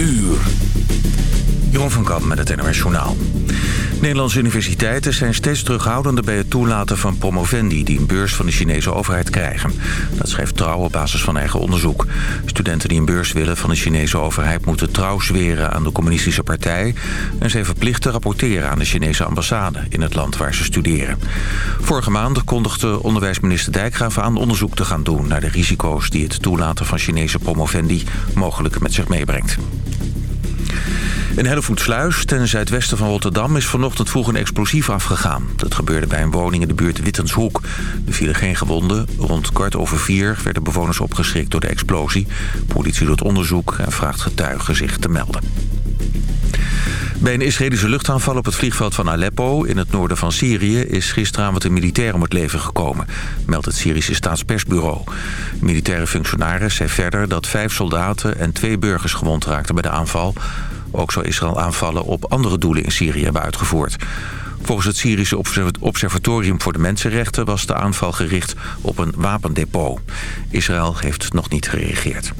uur. Jeroen van Kamp met het NOS Journaal. Nederlandse universiteiten zijn steeds terughoudender bij het toelaten van promovendi... die een beurs van de Chinese overheid krijgen. Dat schrijft Trouw op basis van eigen onderzoek. Studenten die een beurs willen van de Chinese overheid... moeten trouw zweren aan de communistische partij... en zijn verplicht te rapporteren aan de Chinese ambassade... in het land waar ze studeren. Vorige maand kondigde onderwijsminister Dijkgraaf aan onderzoek te gaan doen... naar de risico's die het toelaten van Chinese promovendi mogelijk met zich meebrengt. In Hellevoetsluis, ten zuidwesten van Rotterdam, is vanochtend vroeg een explosief afgegaan. Dat gebeurde bij een woning in de buurt Wittenshoek. Er vielen geen gewonden. Rond kwart over vier werden bewoners opgeschrikt door de explosie. Politie doet onderzoek en vraagt getuigen zich te melden. Bij een Israëlische luchtaanval op het vliegveld van Aleppo in het noorden van Syrië is gisteravond een militair om het leven gekomen, meldt het Syrische staatspersbureau. militaire functionaris zei verder dat vijf soldaten en twee burgers gewond raakten bij de aanval. Ook zou Israël aanvallen op andere doelen in Syrië hebben uitgevoerd. Volgens het Syrische Observatorium voor de Mensenrechten was de aanval gericht op een wapendepot. Israël heeft nog niet gereageerd.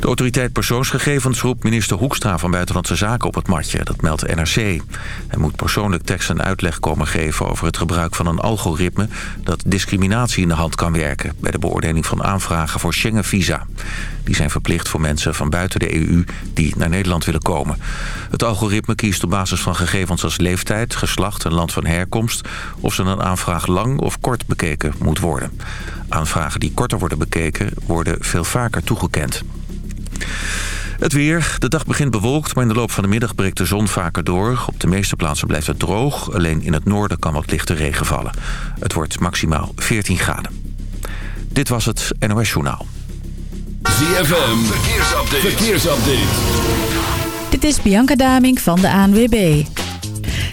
De autoriteit persoonsgegevens roept minister Hoekstra van Buitenlandse Zaken op het matje. Dat meldt NRC. Hij moet persoonlijk tekst en uitleg komen geven over het gebruik van een algoritme... dat discriminatie in de hand kan werken... bij de beoordeling van aanvragen voor Schengen-visa. Die zijn verplicht voor mensen van buiten de EU die naar Nederland willen komen. Het algoritme kiest op basis van gegevens als leeftijd, geslacht en land van herkomst... of ze een aanvraag lang of kort bekeken moet worden. Aanvragen die korter worden bekeken worden veel vaker toegekend. Het weer. De dag begint bewolkt, maar in de loop van de middag breekt de zon vaker door. Op de meeste plaatsen blijft het droog. Alleen in het noorden kan wat lichte regen vallen. Het wordt maximaal 14 graden. Dit was het NOS Journaal. ZFM. Verkeersupdate. Verkeersupdate. Dit is Bianca Daming van de ANWB.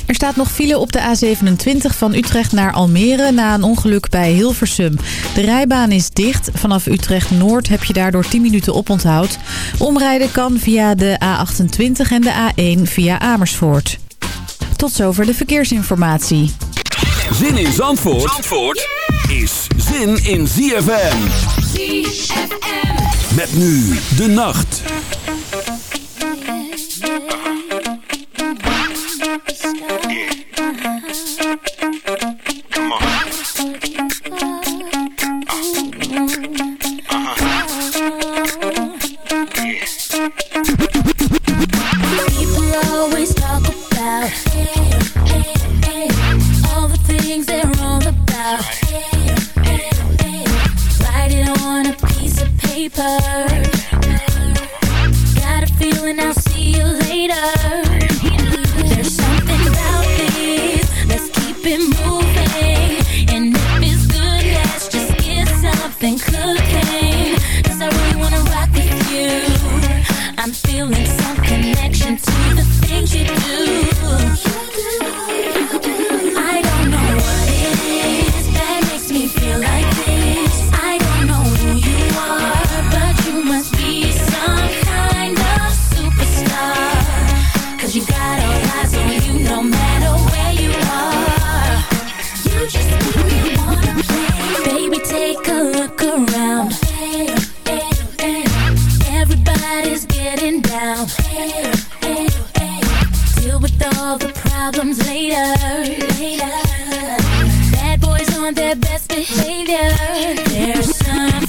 Er staat nog file op de A27 van Utrecht naar Almere na een ongeluk bij Hilversum. De rijbaan is dicht. Vanaf Utrecht Noord heb je daardoor 10 minuten oponthoud. Omrijden kan via de A28 en de A1 via Amersfoort. Tot zover de verkeersinformatie. Zin in Zandvoort, Zandvoort is zin in ZFM. ZFM. Met nu de nacht. Deal with all the problems later. later. Bad boys on their best behavior. There's some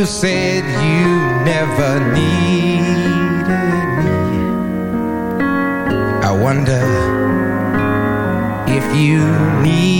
you said you never needed me. I wonder if you need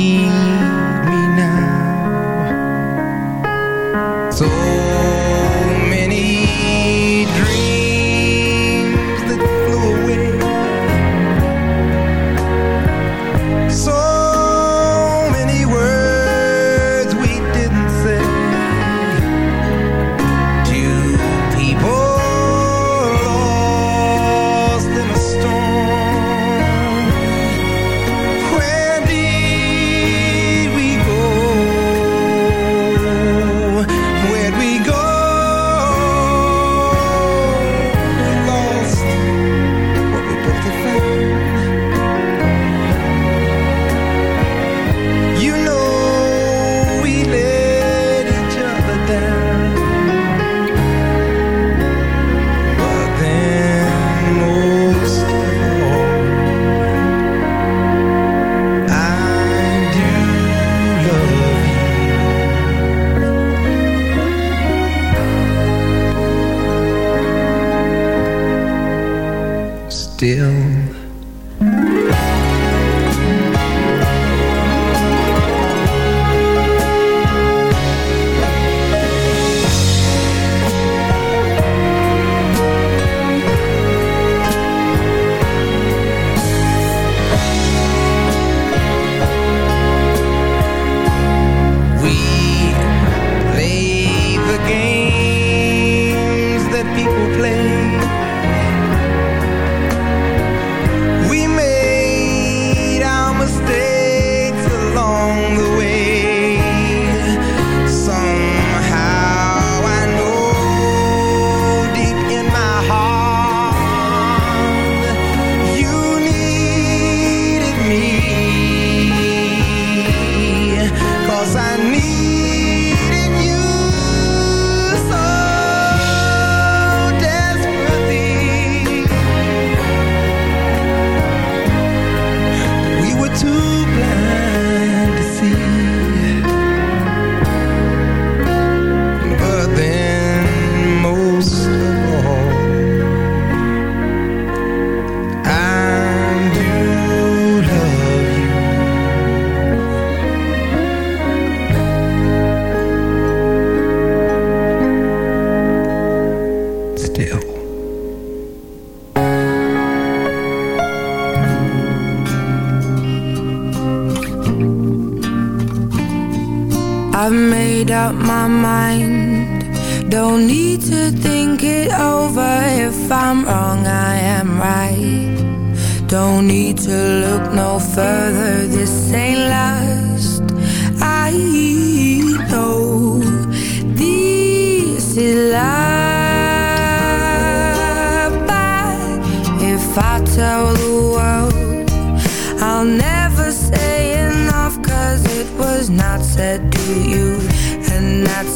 still.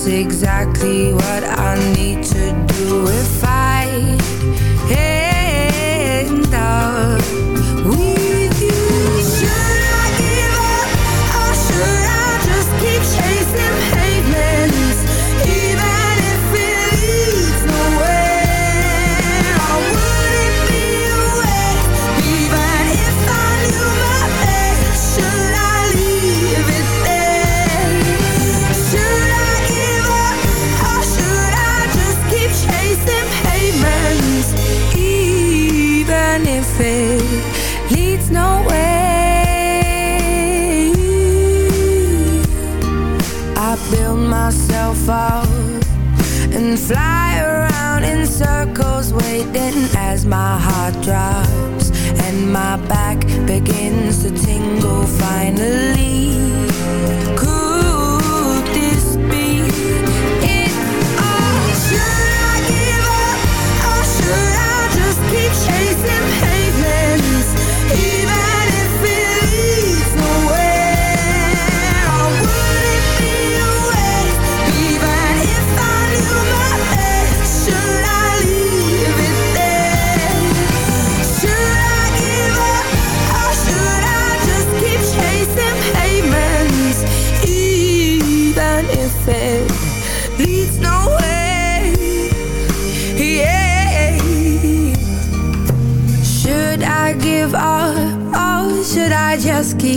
exactly what I need.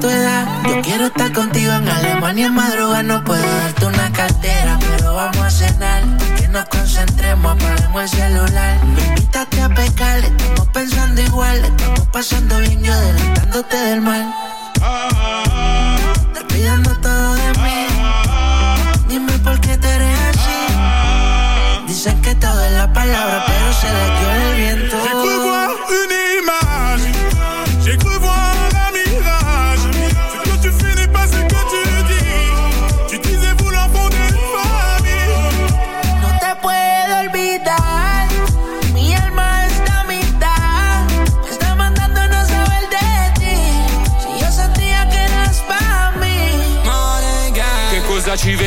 Yo quiero estar contigo en Alemania en madrugada. No puedo darte una cartera, pero vamos a cenar. Que nos concentremos, apagamos el celular. Me invítate a pecar, estamos pensando igual. Estamos pasando bien, yo adelantándote del mal. Te pidiendo todo de mí. Dime por qué te eres así. Dicen que todo es la palabra, pero se la dio el viento.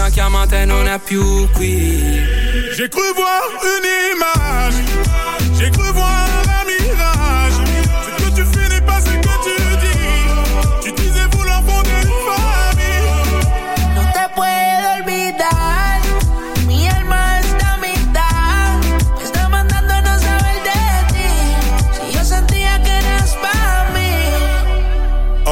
Una chiamata e non è più qui. J'ai cru voir une image, j'ai cru voir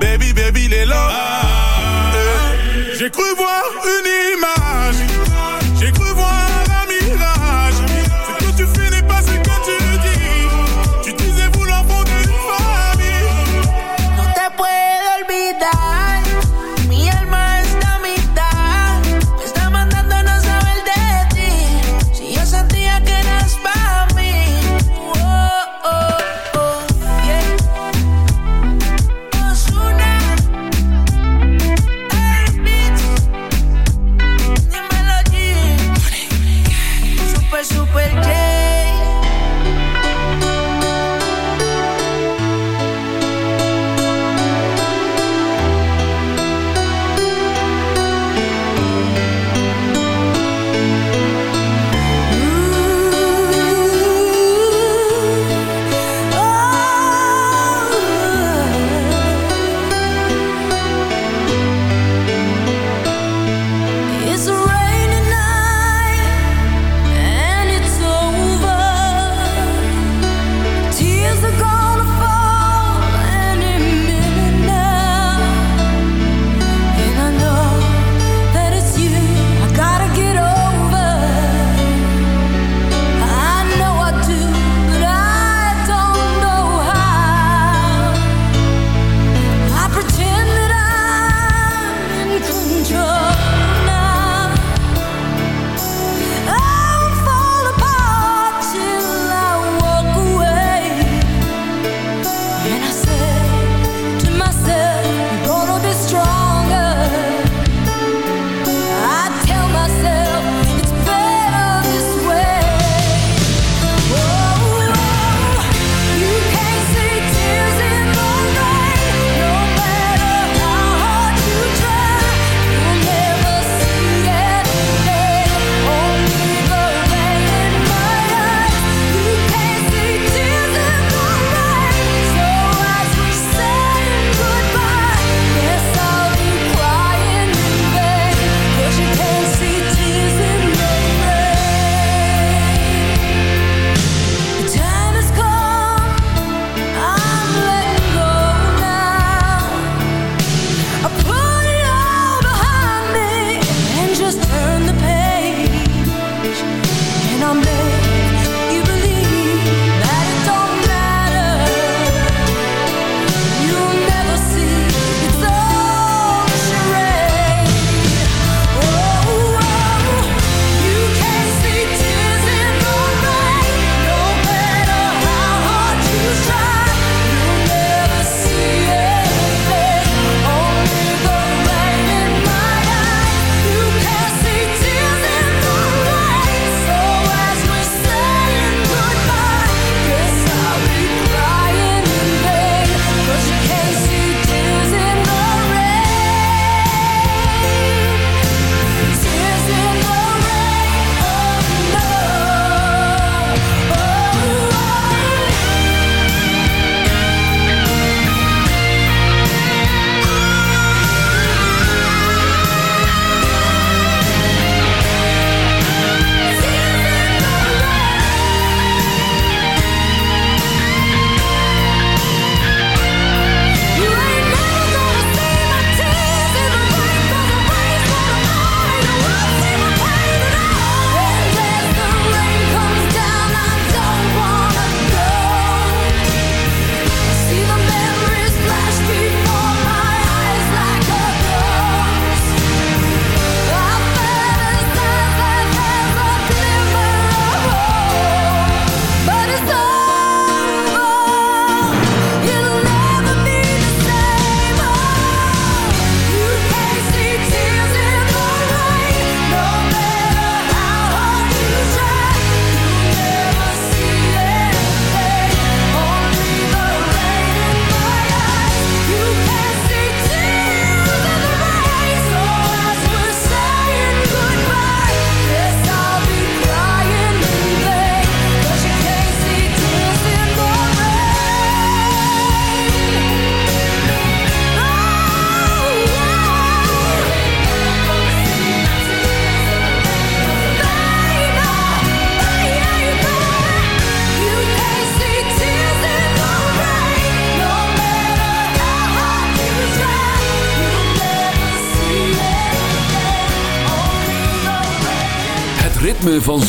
Baby, baby, les low. Eh, J'ai cru voir une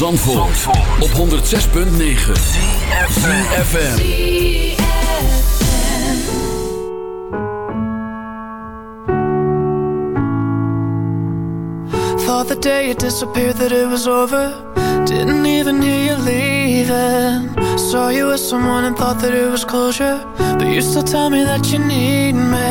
Zandvoort, Zandvoort. op 106.9 CFFM Thought the day it disappeared that it was over. Didn't even hear you leaving. Saw you with someone and thought that it was closure. But you still tell me that you need me.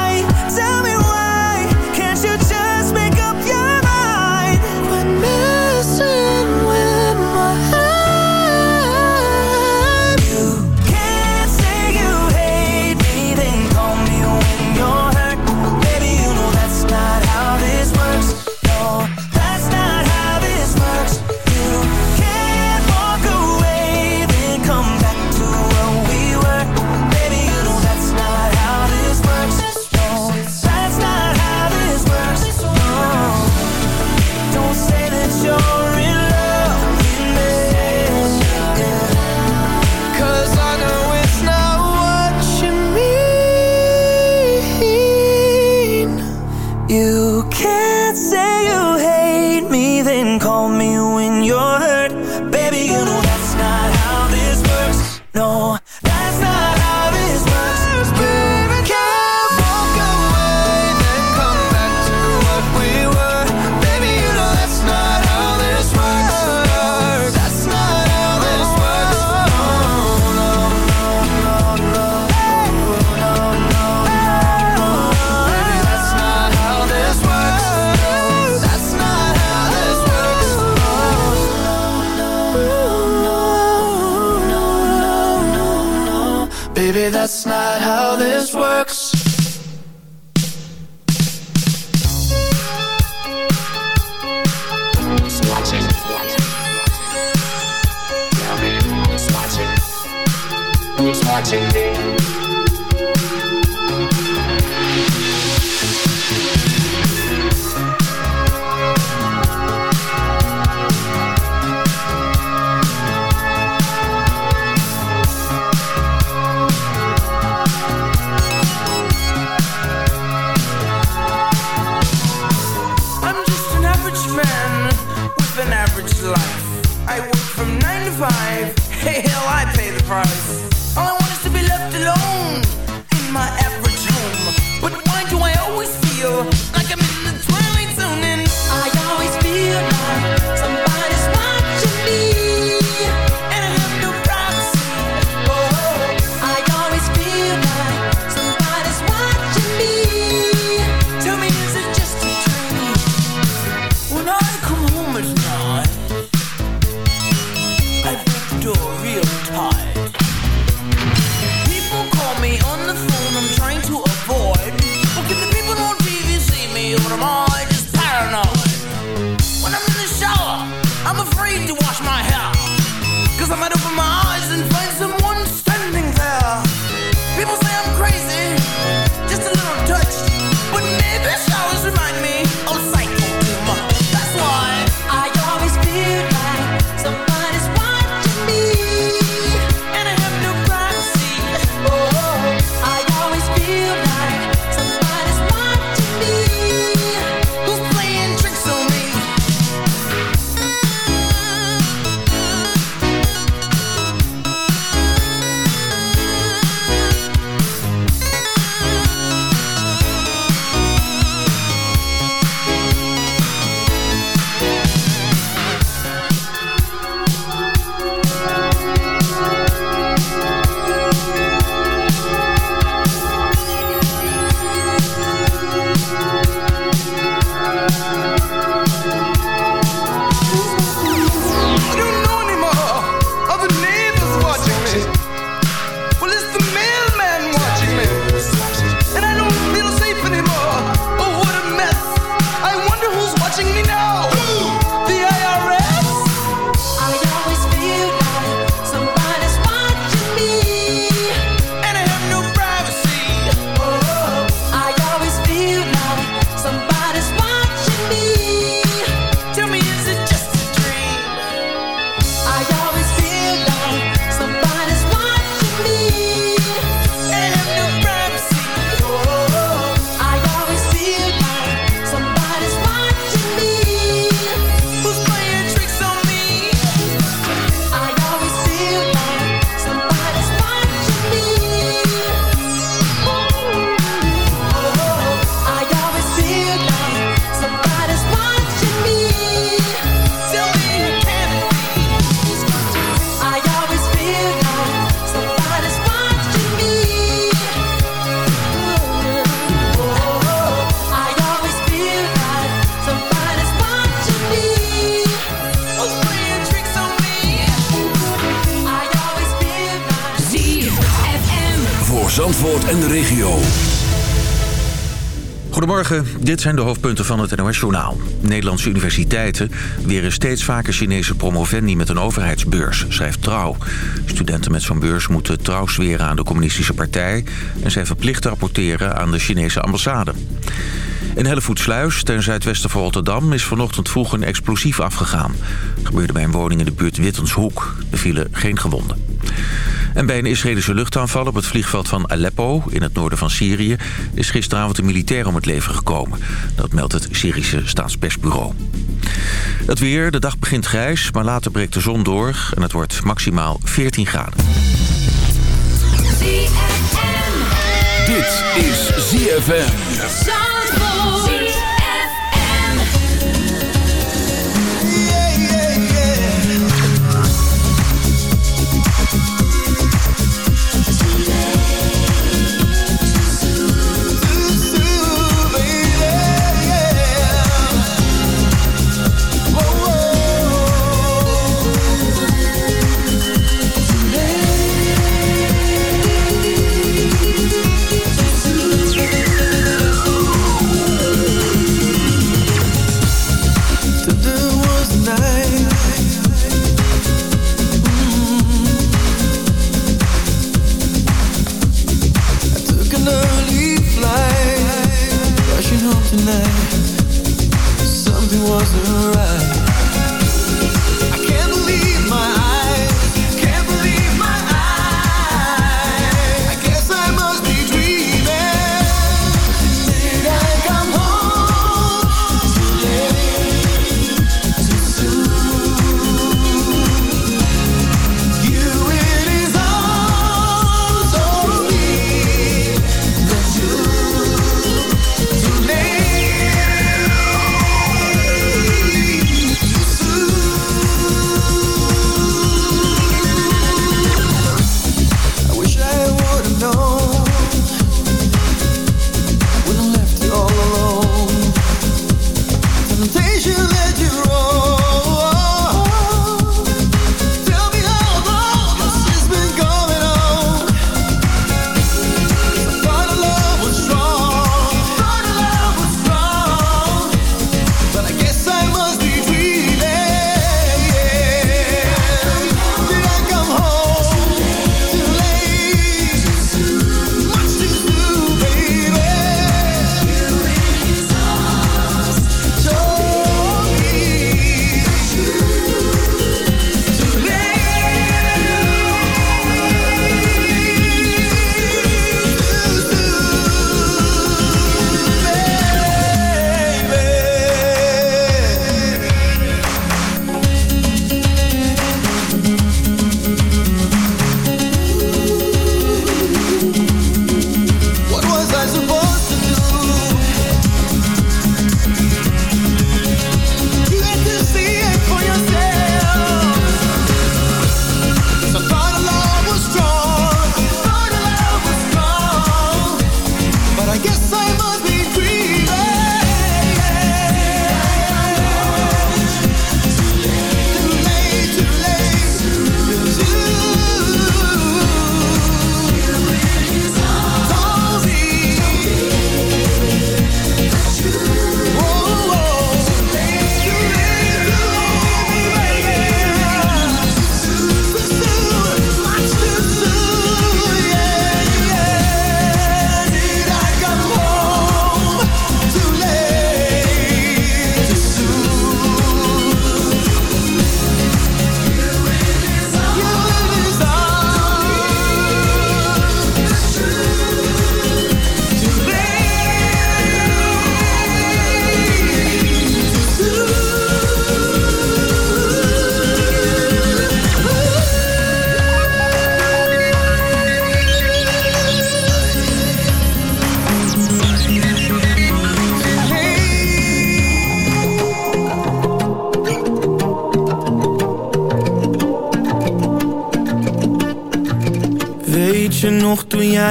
don't know. Dit zijn de hoofdpunten van het NOS-journaal. Nederlandse universiteiten weren steeds vaker Chinese promovendi met een overheidsbeurs, schrijft Trouw. Studenten met zo'n beurs moeten trouw zweren aan de communistische partij... en zijn verplicht te rapporteren aan de Chinese ambassade. In Hellevoetsluis, ten zuidwesten van Rotterdam, is vanochtend vroeg een explosief afgegaan. Het gebeurde bij een woning in de buurt Wittenshoek. Er vielen geen gewonden. En bij een Israëlische luchtaanval op het vliegveld van Aleppo... in het noorden van Syrië... is gisteravond een militair om het leven gekomen. Dat meldt het Syrische staatspersbureau. Het weer, de dag begint grijs, maar later breekt de zon door... en het wordt maximaal 14 graden. Dit is ZFM.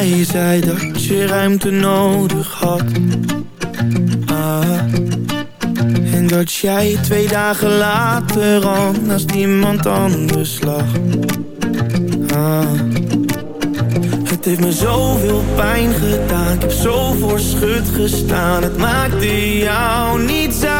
Jij zei dat je ruimte nodig had? Ah. En dat jij twee dagen later al naast iemand anders lag. Ah. Het heeft me zoveel pijn gedaan. Ik heb zo voor schut gestaan. Het maakte jou niets uit.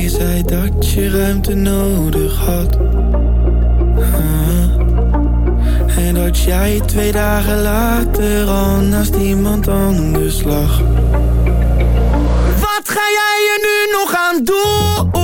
jij zei dat je ruimte nodig had? En dat jij twee dagen later al naast iemand anders lag. Wat ga jij er nu nog aan doen?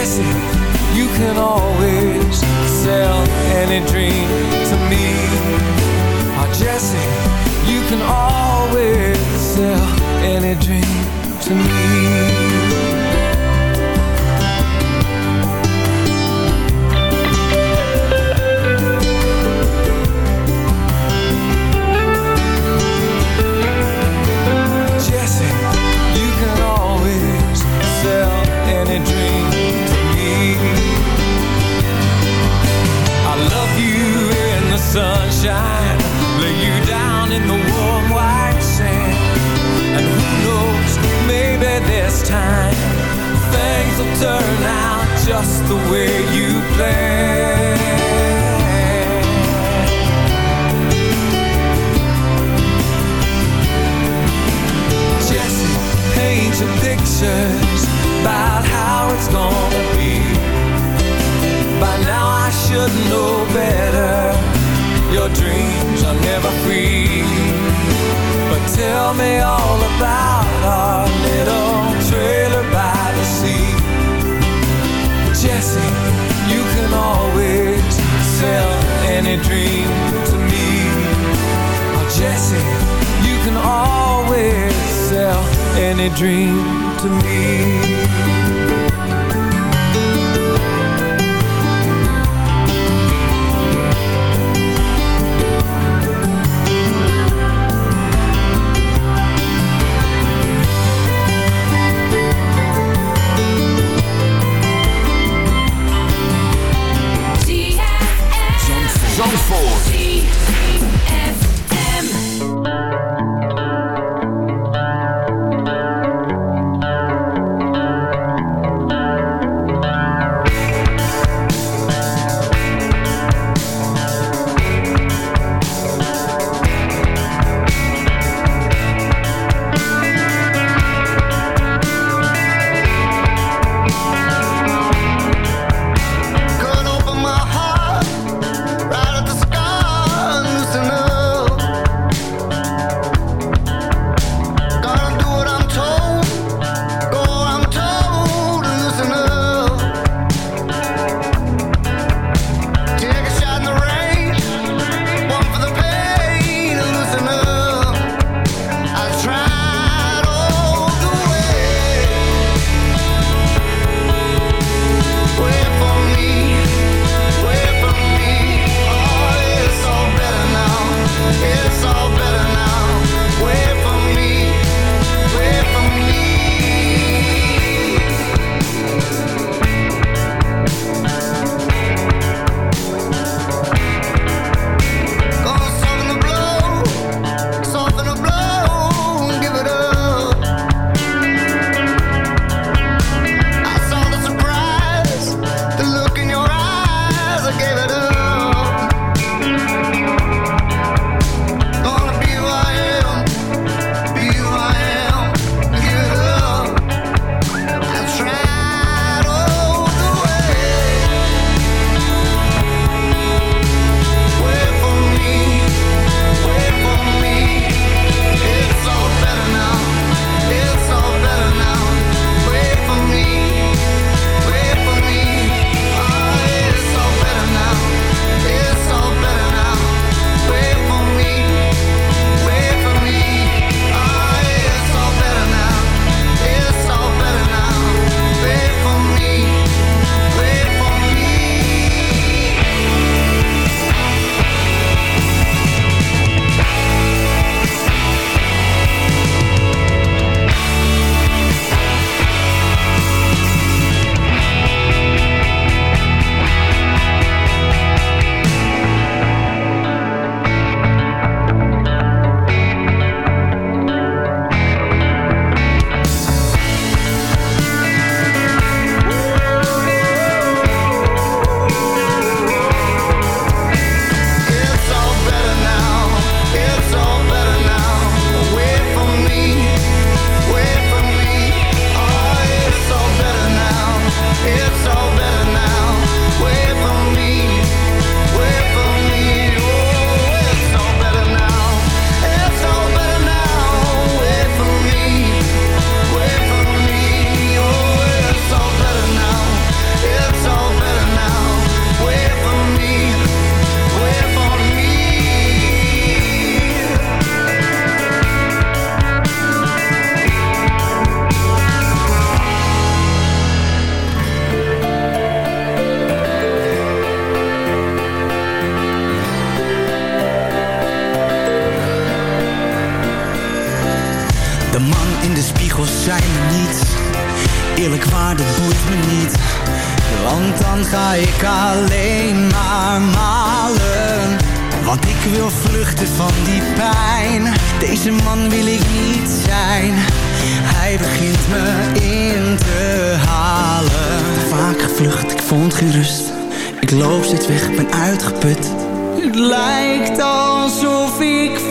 Ah, Jesse, you can always sell any dream to me. Oh, Jesse, you can always sell any dream to me.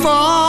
fall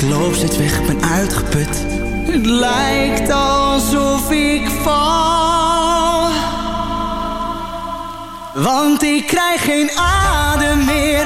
Ik loop zit weg, ben uitgeput. Het lijkt alsof ik val. Want ik krijg geen adem meer.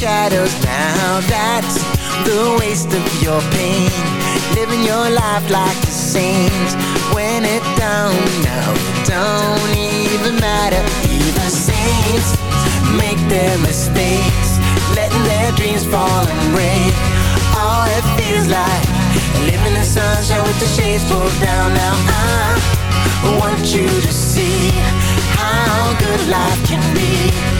Shadows now. That's the waste of your pain. Living your life like a saint. When it don't, no, it don't even matter. Even saints make their mistakes. Letting their dreams fall and break. All it feels like living in sunshine with the shades pulled down. Now I want you to see how good life can be.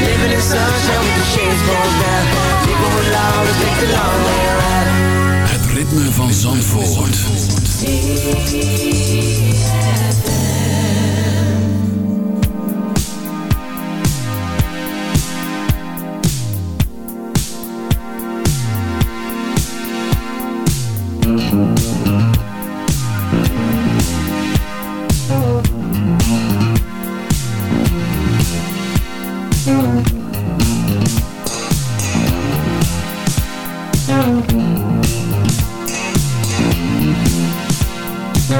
Living in sunshine with your shades pulled down. People will always take the long way around. Het ritme van Zandvoort.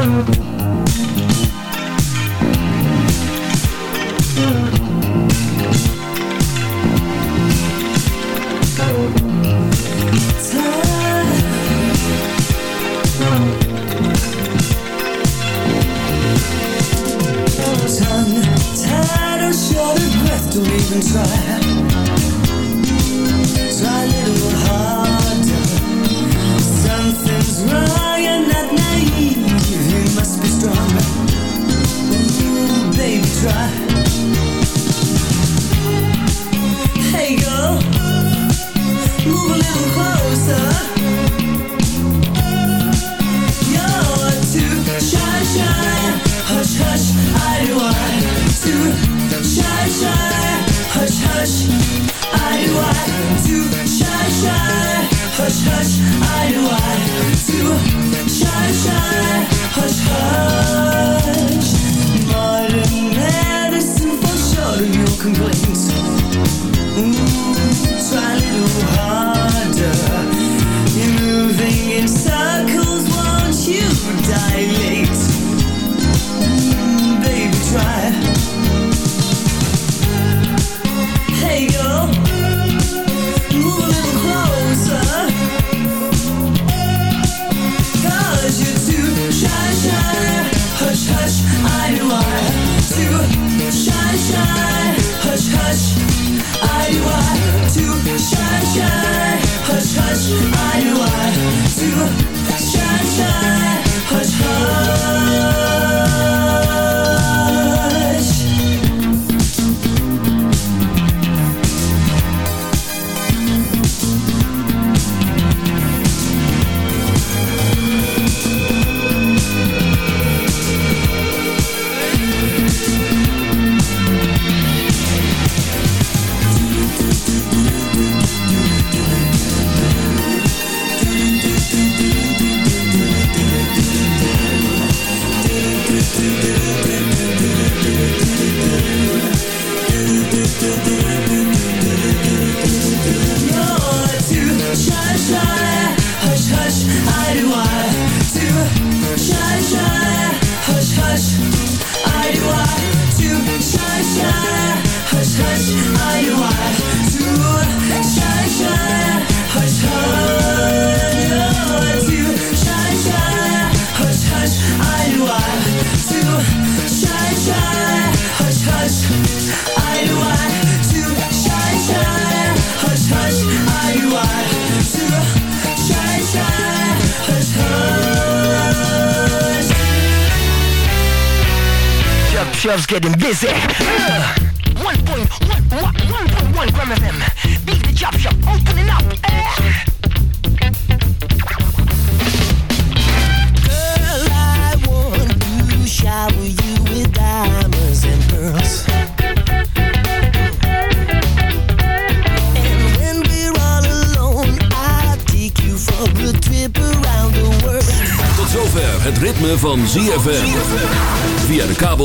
Tongue getting busy.